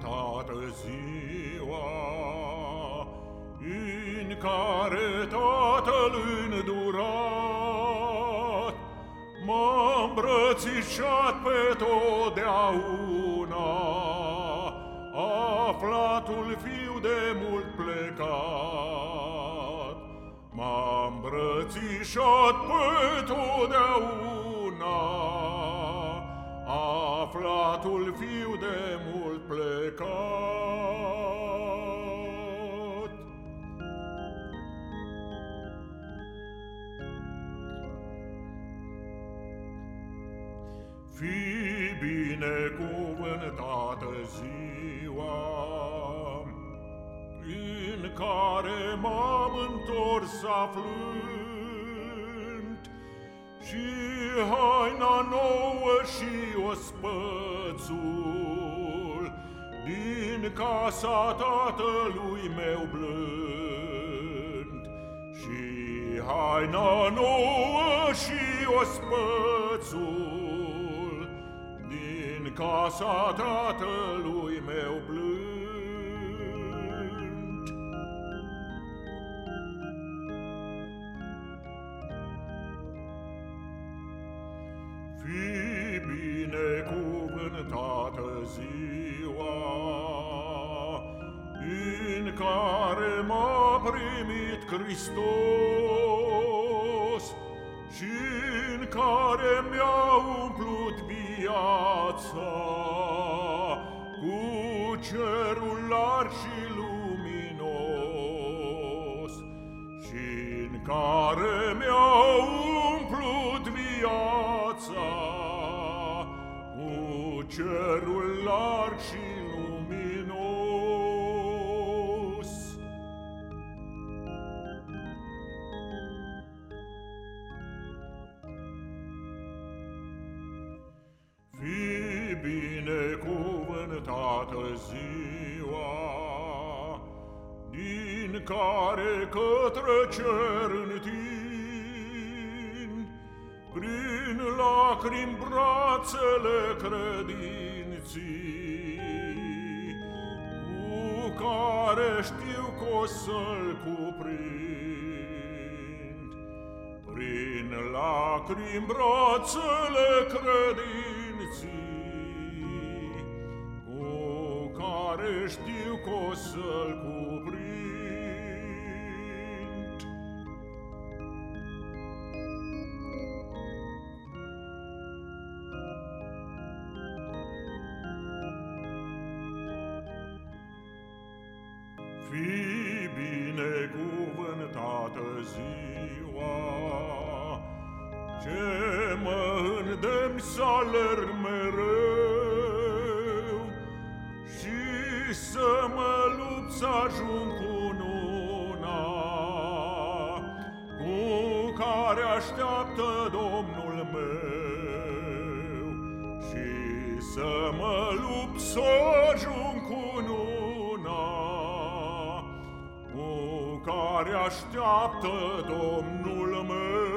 toată ziua, În care Tatăl îndurat M-a îmbrățișat pe totdeauna, Aflatul fiu de mult plecat. M-a îmbrățișat pe totdeauna, aflatul fiu de mult plecat. Fi binecuvântată ziua în care m-am întors aflând și haina nouă și ospățul Din casa tatălui meu blând. Și haina nouă și ospățul Din casa tatălui meu blând primit Hristos Și în care mi-a umplut viața Cu cerul larg și luminos Și în care mi-a umplut viața Cu cerul larg și luminos ziua Din care către cer întind. Prin lacrimi brațele credinții Cu care știu că o să-l cuprind. Prin lacrimi brațele credinții care știu că o să-l cuprind. Fi binecuvântată ziua Ce mă îndemn să alerg mereu să ajung cu nuna Cu care așteaptă Domnul meu. Și să mă lupt să ajung cu nuna Cu care așteaptă Domnul meu